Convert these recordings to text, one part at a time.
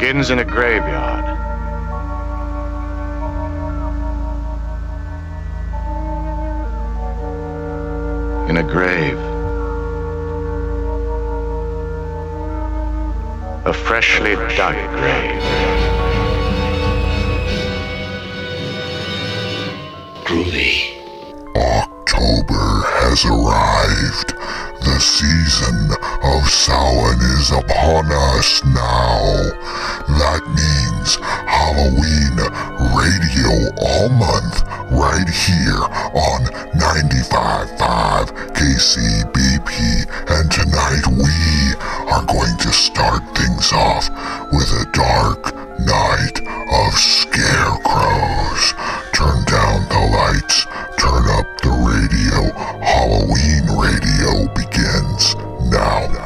begins in a graveyard. In a grave. A freshly dug grave. Groovy. October has arrived. The season of Samhain is upon us now. That means Halloween radio all month right here on 95.5 KCBP. And tonight we are going to start things off with a dark night of scarecrows. Turn down the lights, turn up the radio. Halloween radio begins now.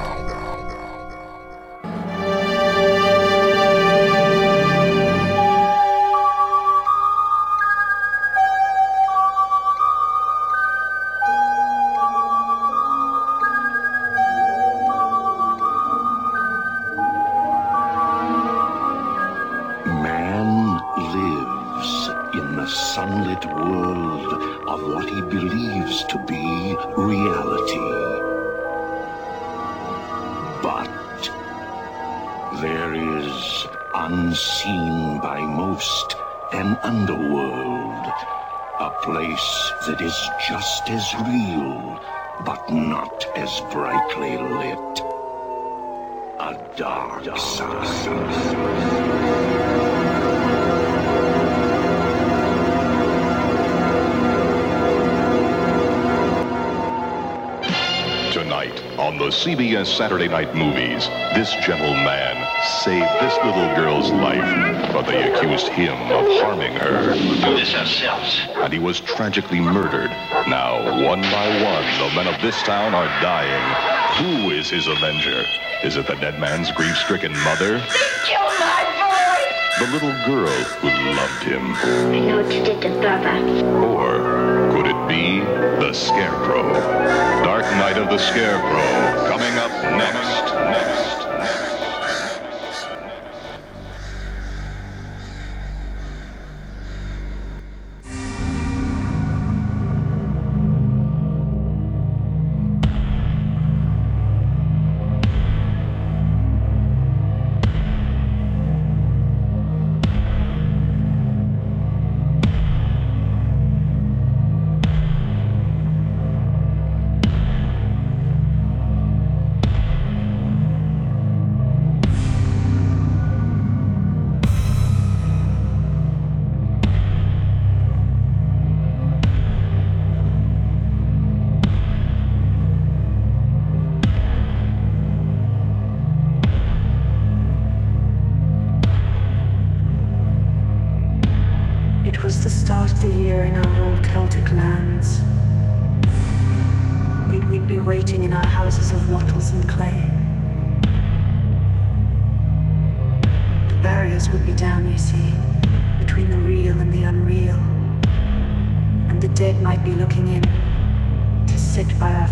The CBS Saturday Night Movies, this gentleman saved this little girl's life, but they accused him of harming her. do this ourselves. And he was tragically murdered. Now, one by one, the men of this town are dying. Who is his avenger? Is it the dead man's grief-stricken mother? Kill my boy! The little girl who loved him? I know what you did to Bubba. Or could it be the Scarecrow? Dark Night of the Scarecrow, coming up next. Next.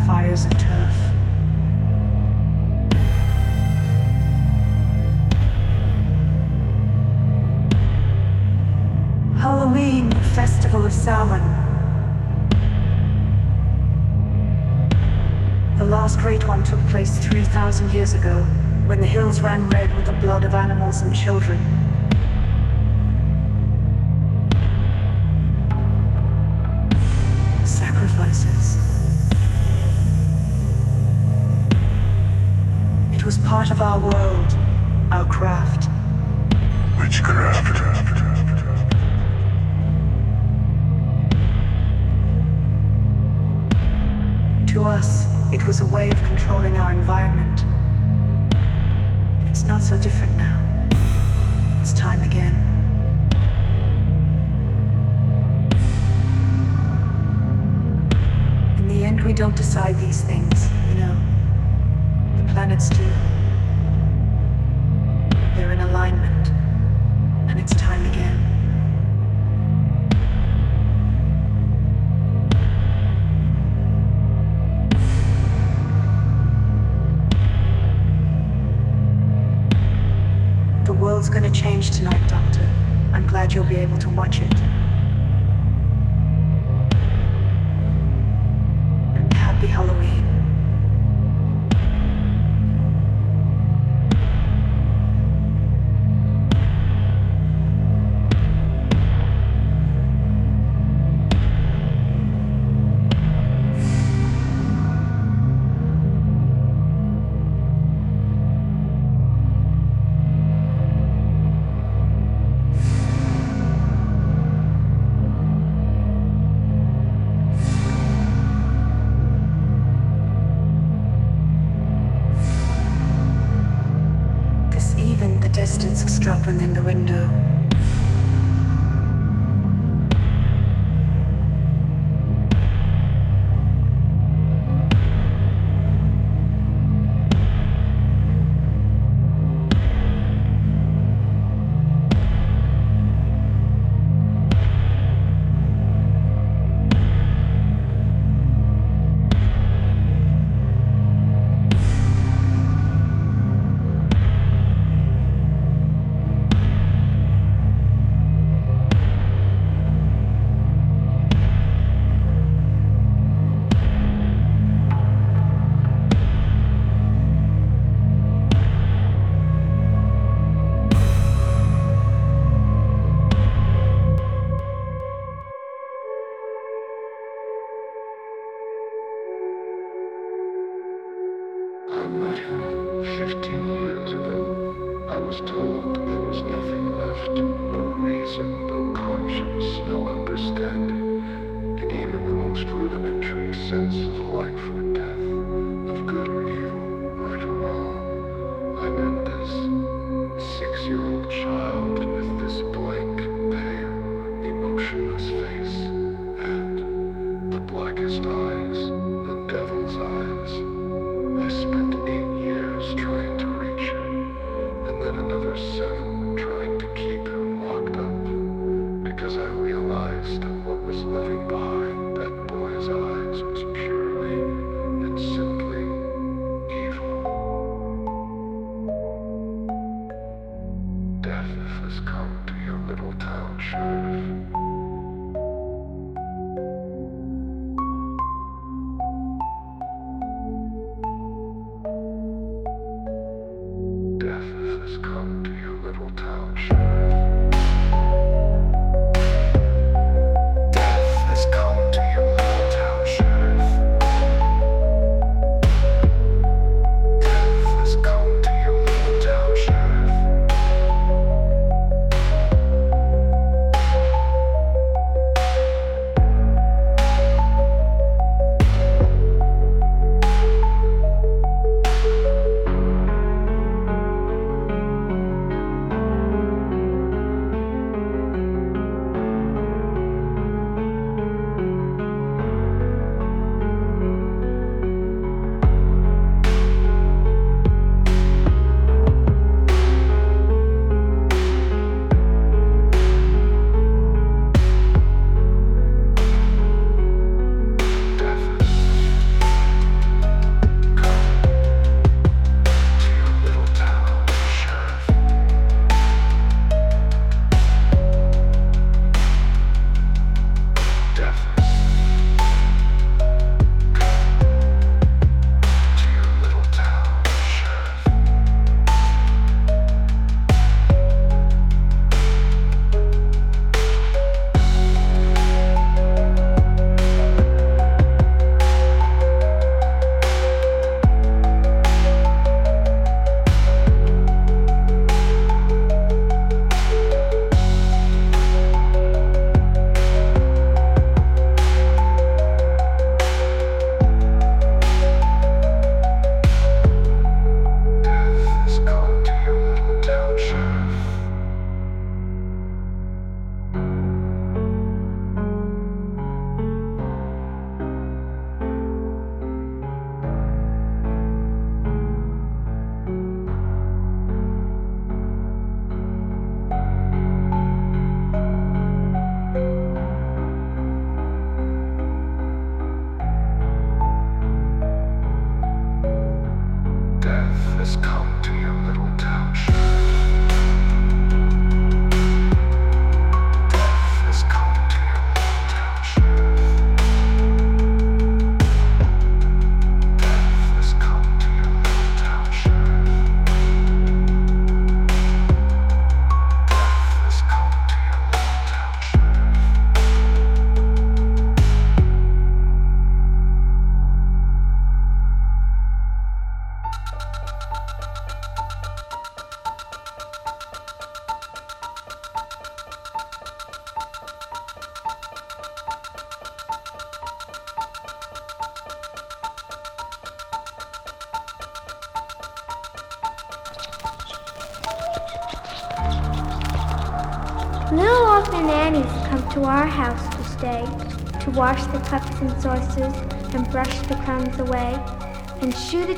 Fires of turf. Halloween, Festival of Samhain. The last great one took place 3,000 years ago, when the hills ran red with the blood of animals and children. Of our world, our craft. Witchcraft. To us, it was a way of controlling our environment. It's not so different now. It's time again. In the end, we don't decide these things, you know. The planets do. Alignment. And it's time again. The world's gonna change tonight, Doctor. I'm glad you'll be able to watch it.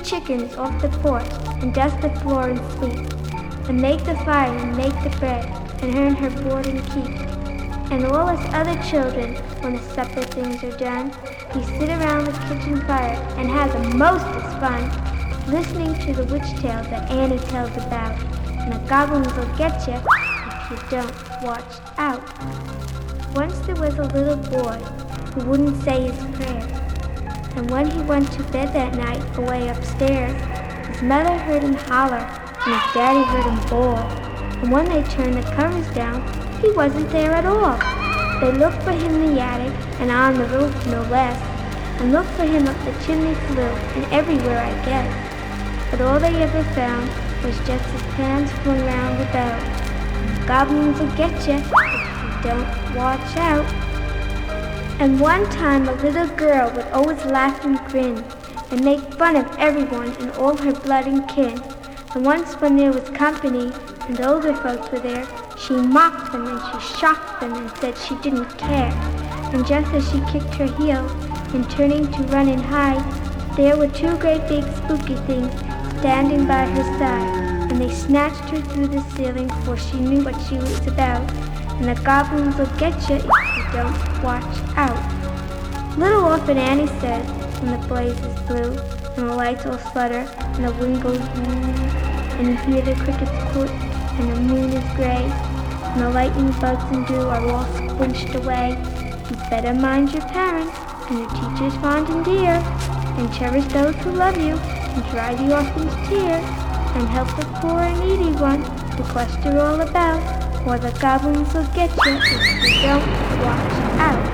Chickens off the porch and dust the floor and sweep, and make the fire and make the bread and earn her board and keep. And all us other children, when the supper things are done, we sit around the kitchen fire and have the mostest fun, listening to the witch tales that Annie tells about, and the goblins will get you if you don't watch out. Once there was a little boy who wouldn't say his prayers. And when he went to bed that night away upstairs, his mother heard him holler and his daddy heard him bawl. And when they turned the covers down, he wasn't there at all. They looked for him in the attic and on the roof, no less, and looked for him up the chimney flue and everywhere, I guess. But all they ever found was just his pants flung round the bell. Goblins will get you if you don't watch out. And one time a little girl would always laugh and grin and make fun of everyone and all her blood and kin. And once when there was company and the older folks were there, she mocked them and she shocked them and said she didn't care. And just as she kicked her heels and turning to run and hide, there were two great big spooky things standing by her side. And they snatched her through the ceiling before she knew what she was about. And the goblins will get you if you don't watch out. Little Orphan Annie said when the blaze is blue and the lights all flutter and the wind goes woo and you hear the crickets quit and the moon is gray and the lightning bugs and dew are all squinched away. You better mind your parents and your teachers fond and dear and cherish those who love you and dry the orphan's tear and help the poor and needy one to cluster all about or the goblins will get you if you don't watch out.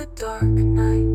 The dark night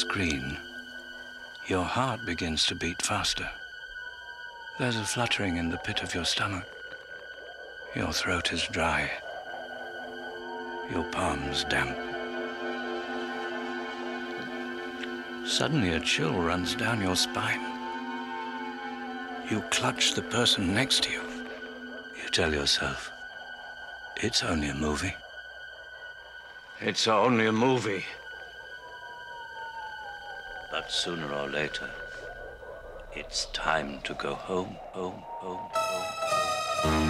screen, your heart begins to beat faster. There's a fluttering in the pit of your stomach. Your throat is dry. Your palms damp. Suddenly, a chill runs down your spine. You clutch the person next to you. You tell yourself, it's only a movie. It's only a movie. But sooner or later, it's time to go home, home, home, home. Who's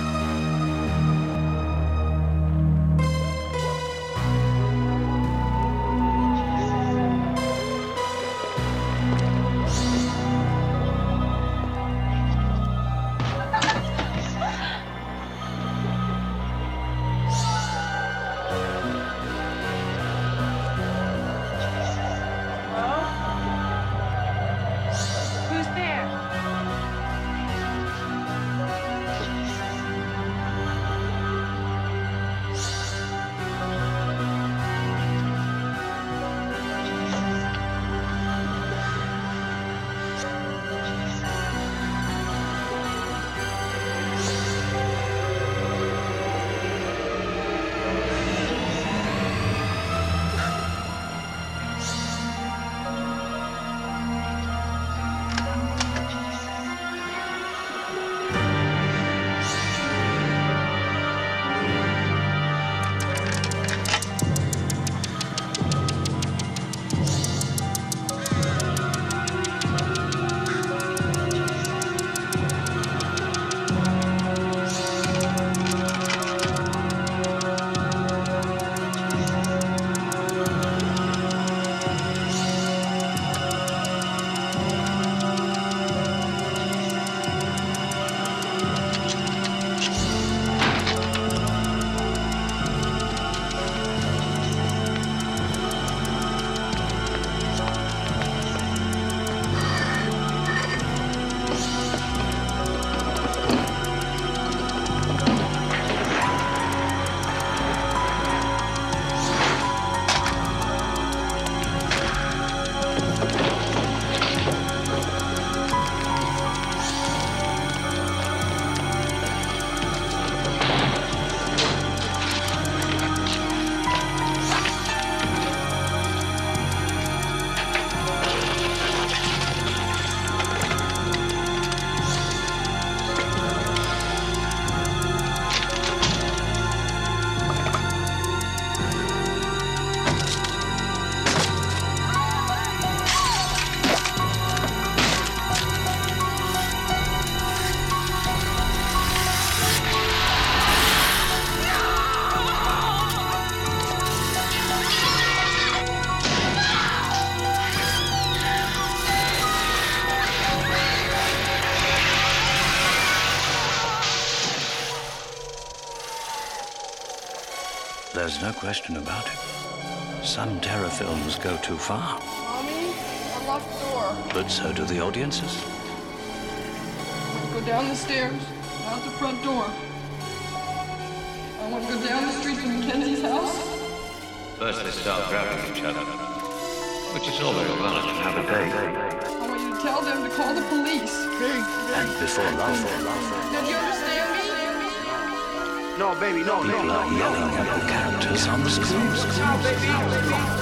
question about it. Some terror films go too far. Mommy, unlock the door. But so do the audiences. Go down the stairs, out the front door. I want to go down the street to Mackenzie's house. First they start grabbing each other, which is all very well have a day. I want you to tell them to call the police. And before long, now do you understand? No, baby, no, no, no, no, no, no, no, no, no, no, no,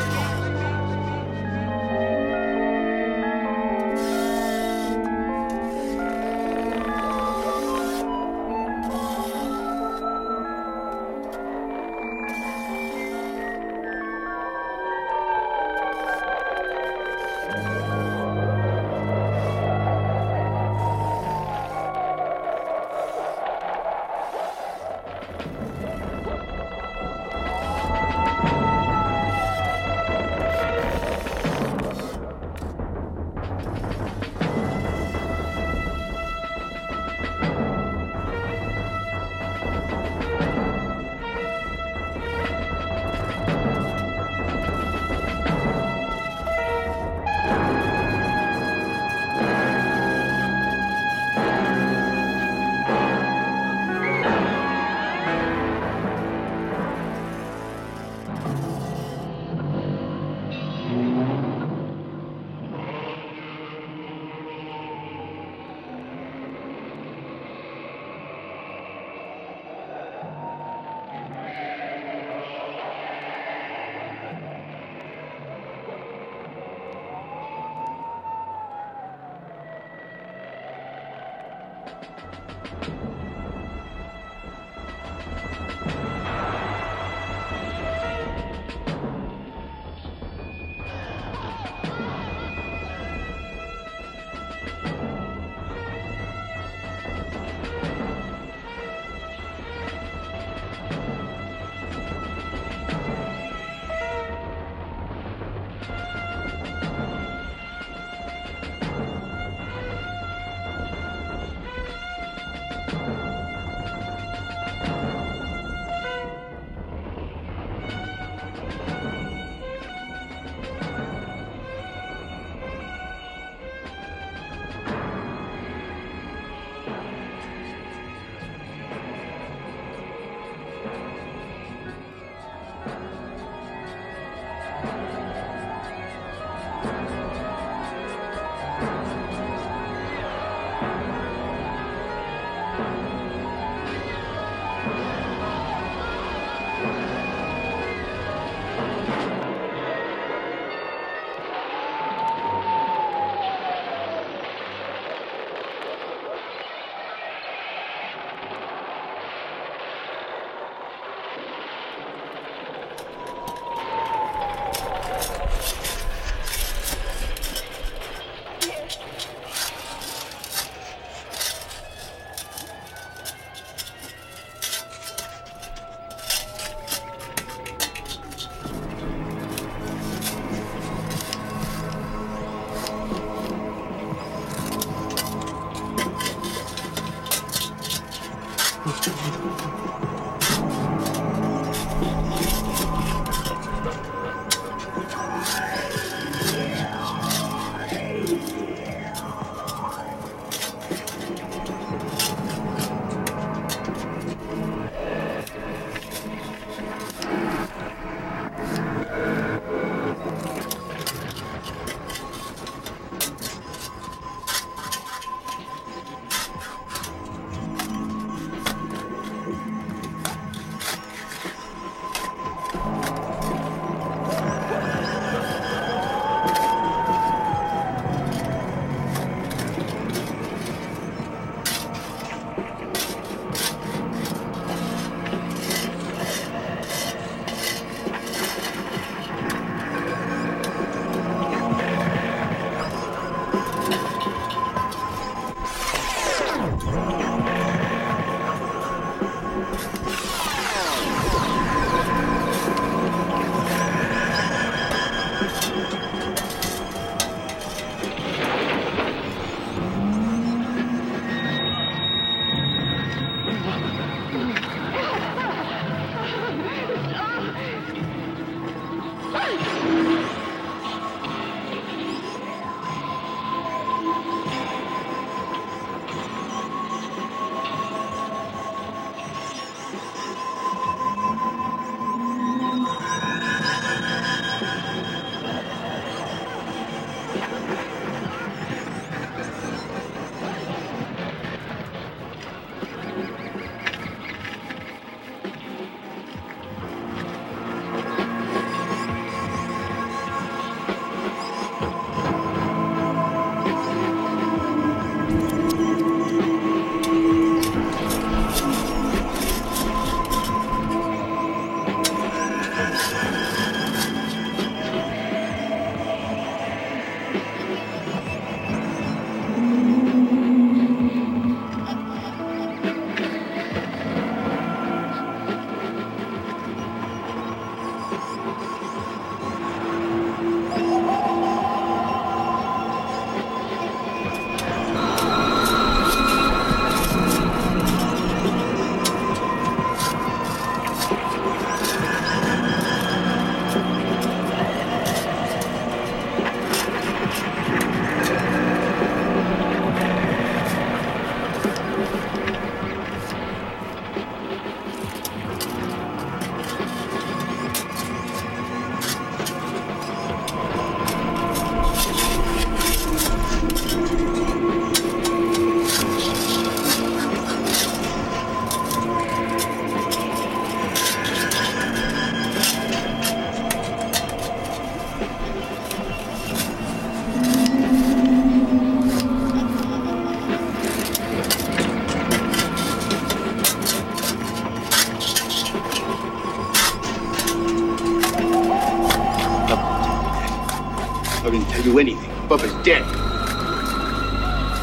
Bubba's dead.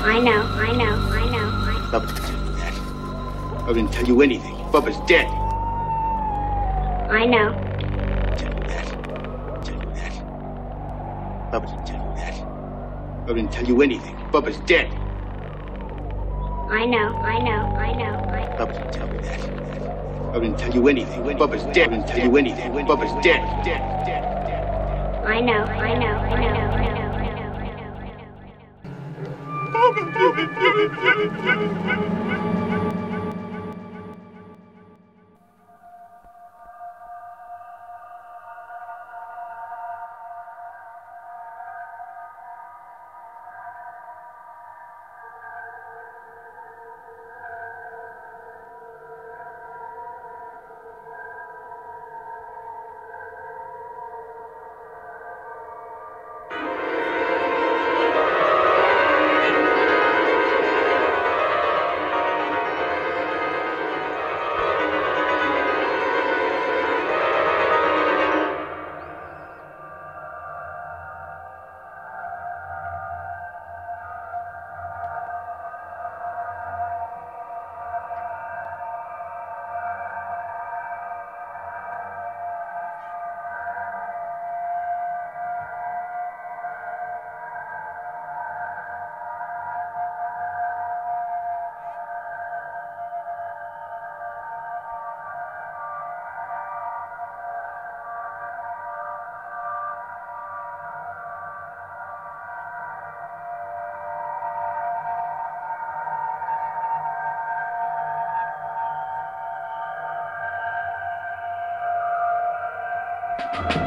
I know, I know, I know. I Bubba didn't tell you that. Bubba didn't tell you anything. Bubba's dead. I know. Tell you that. Tell you that. Bubba didn't tell you that. Bubba didn't tell you anything. Bubba's dead. I know, I know, I know. I Bubba didn't tell you that. Bubba didn't tell you anything. Bubba's dead. Bubba didn't tell you anything. Bubba's dead. I know, I know, I know, I know, I know, Thank you. Bubba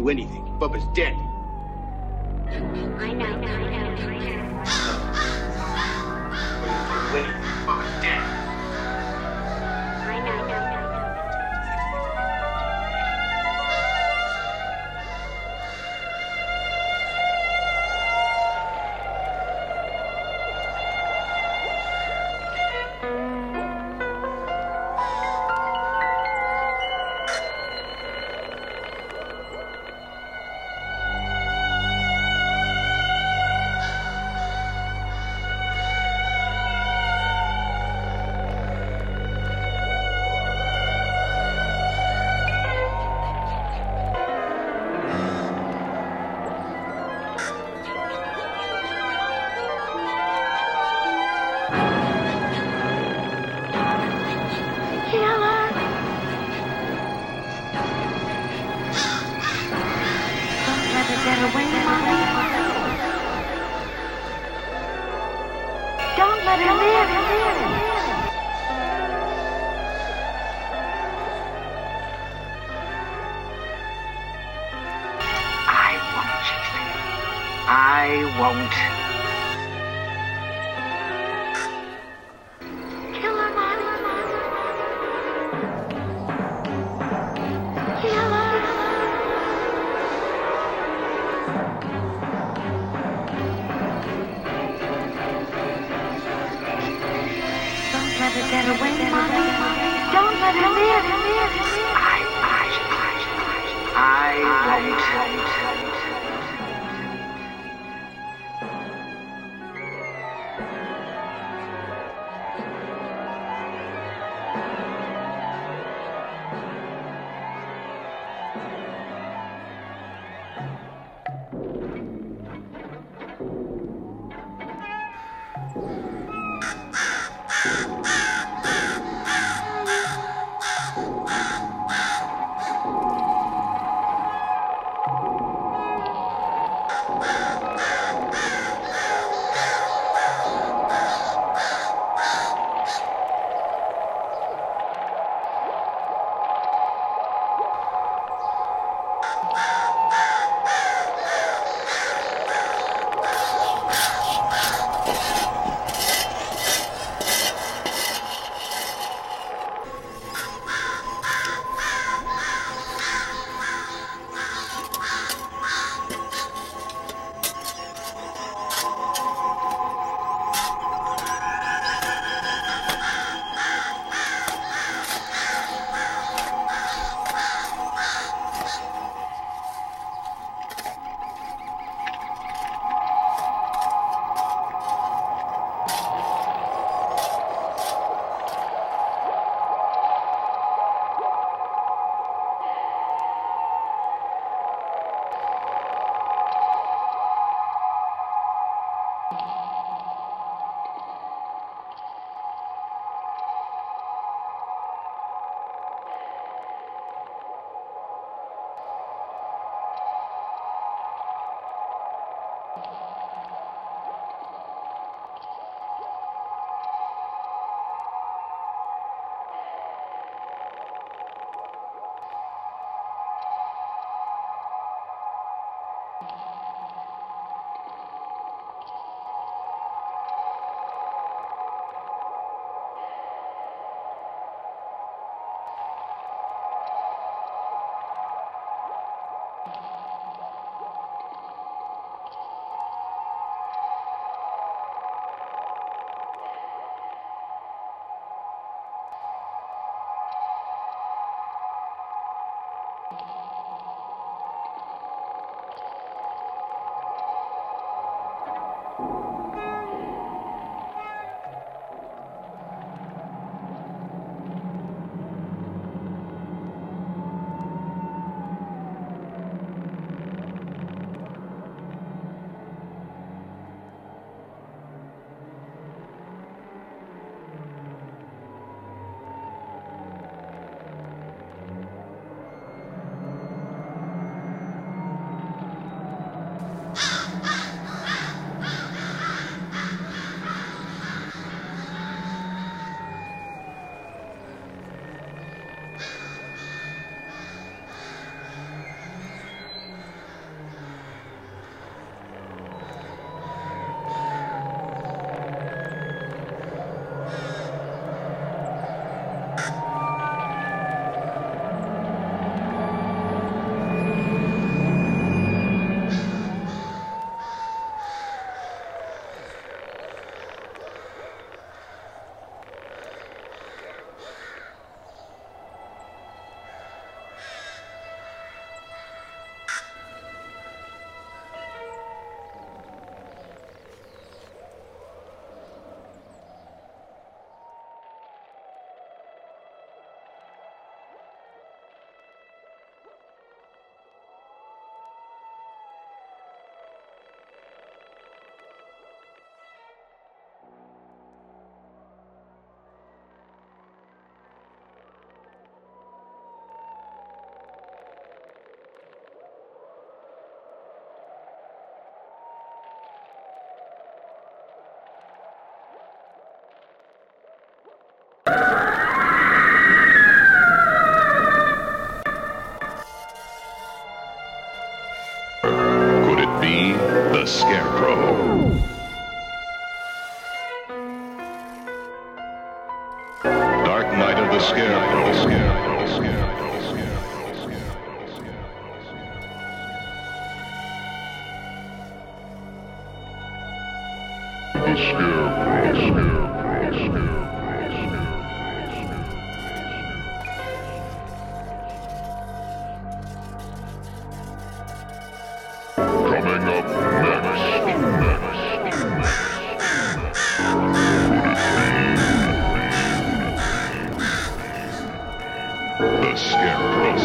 You anything. Bubba's dead. I won't. Scarecrow.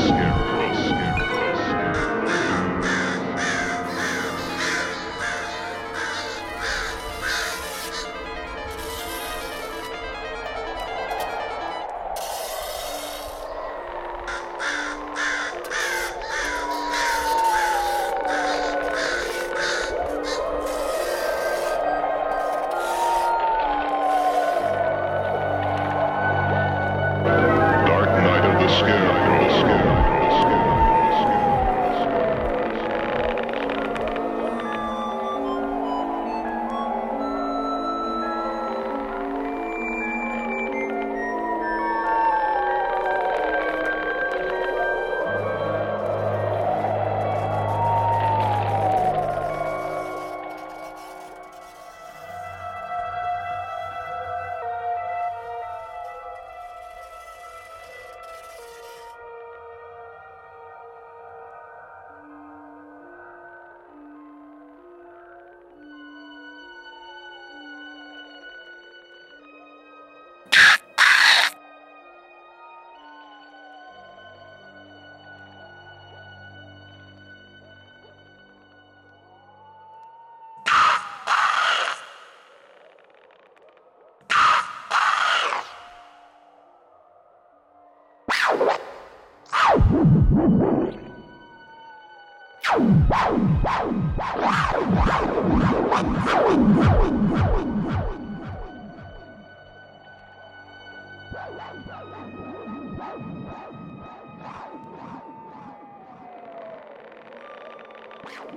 Thank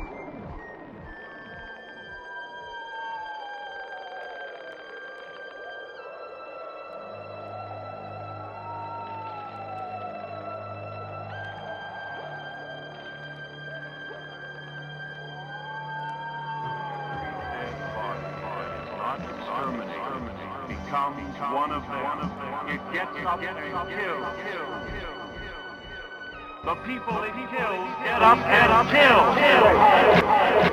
you. It gets up and kills. The people it kills get up and kill.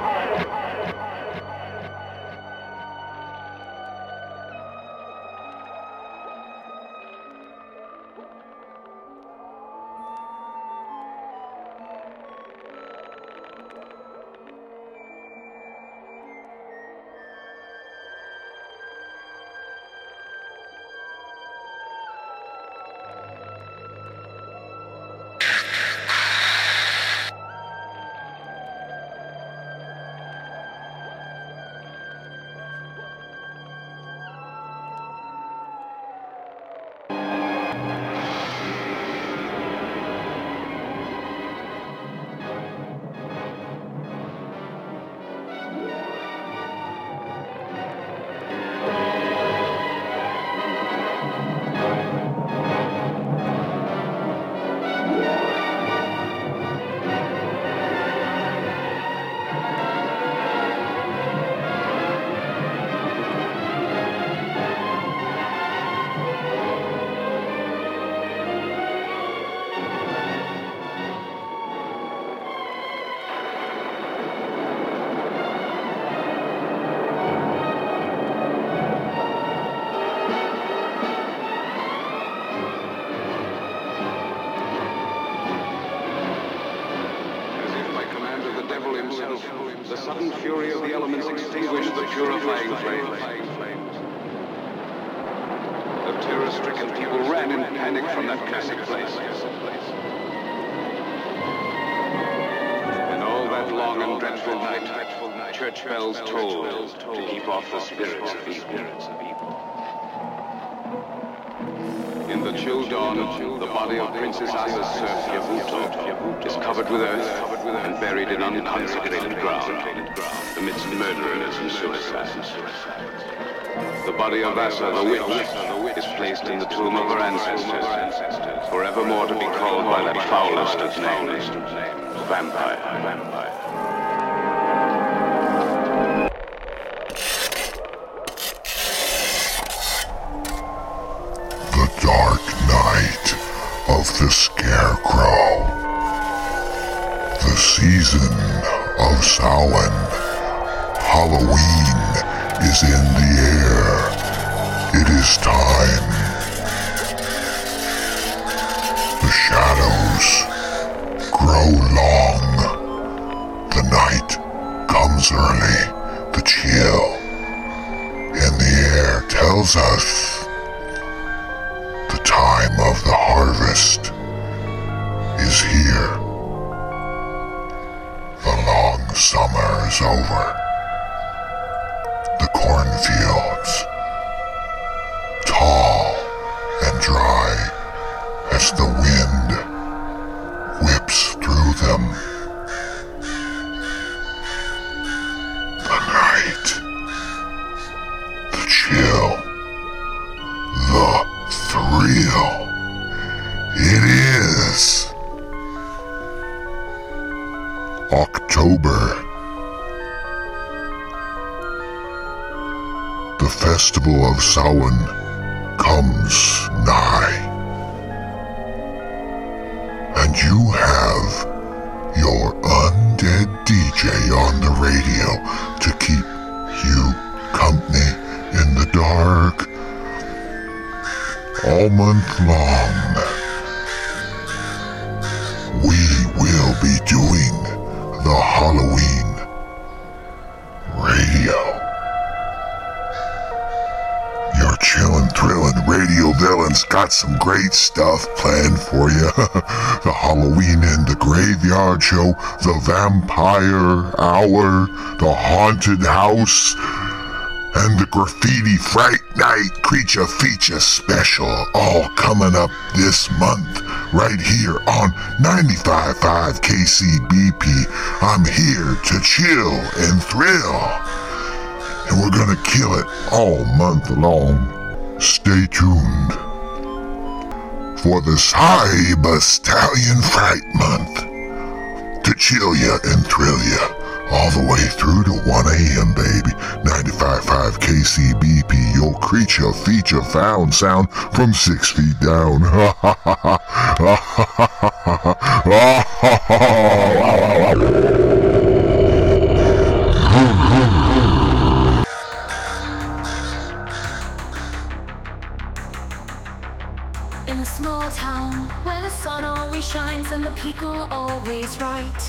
Terror-stricken people ran in panic from that classic place. And all that long and dreadful night, church bells tolled to keep off the spirits of evil. In the chill dawn, the body of Princess Asa's serf Javuto is covered with earth and buried in unconsecrated ground amidst murderers and suicides. The body of Asa the witch is placed in the tomb of her ancestors, forevermore to be called by that foulest of names, vampire. vampire. The Dark Night of the Scarecrow. The season of Samhain. Halloween is in the air. It is time. The wind whips through them. The night, the chill, the thrill. It is October. The festival of Samhain Graveyard Show, the Vampire Hour, the Haunted House, and the Graffiti Fright Night Creature Feature Special, all coming up this month, right here on 95.5 KCBP. I'm here to chill and thrill, and we're gonna kill it all month long. Stay tuned for the Cyber Stallion Fright Month to chill ya and thrill ya all the way through to 1 a.m., baby. 95.5 KCBP, your creature feature found sound from six feet down. Shines and the people always right.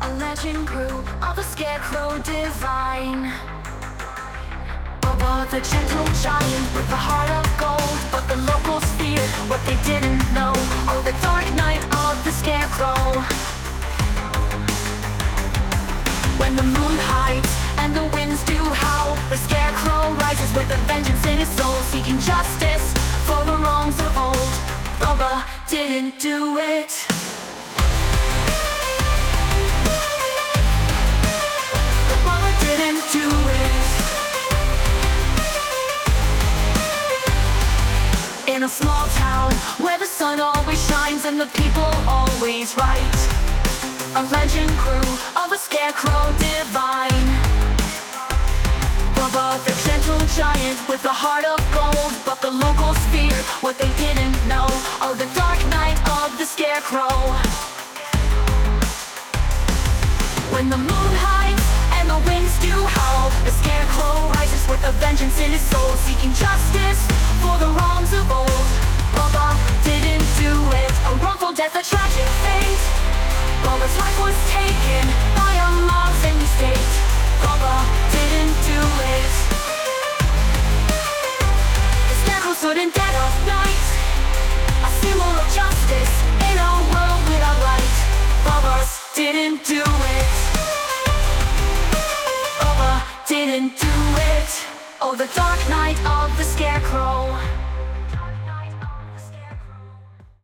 A legend grew of a scarecrow divine. Bubba the gentle giant with a heart of gold, but the locals feared what they didn't know. Oh, the dark night of the scarecrow. When the moon hides and the winds do howl, the scarecrow rises with a vengeance in his soul, seeking justice for the wrongs of old. Bubba didn't do it. Bubba didn't do it. In a small town where the sun always shines and the people always right. A legend grew of a scarecrow divine. Bubba the gentle giant with a heart of gold, but the locals feared what they didn't know. Oh, the dark night of the scarecrow. When the moon hides and the winds do howl, the scarecrow rises with a vengeance in his soul, seeking justice for the wrongs of old. Bubba didn't do it, a wrongful death, a tragic fate. Bubba's life was taken by a in state. Didn't do it. Of night. A symbol of justice in a world without light. Didn't do it. Didn't do it. Oh, the dark night of the scarecrow.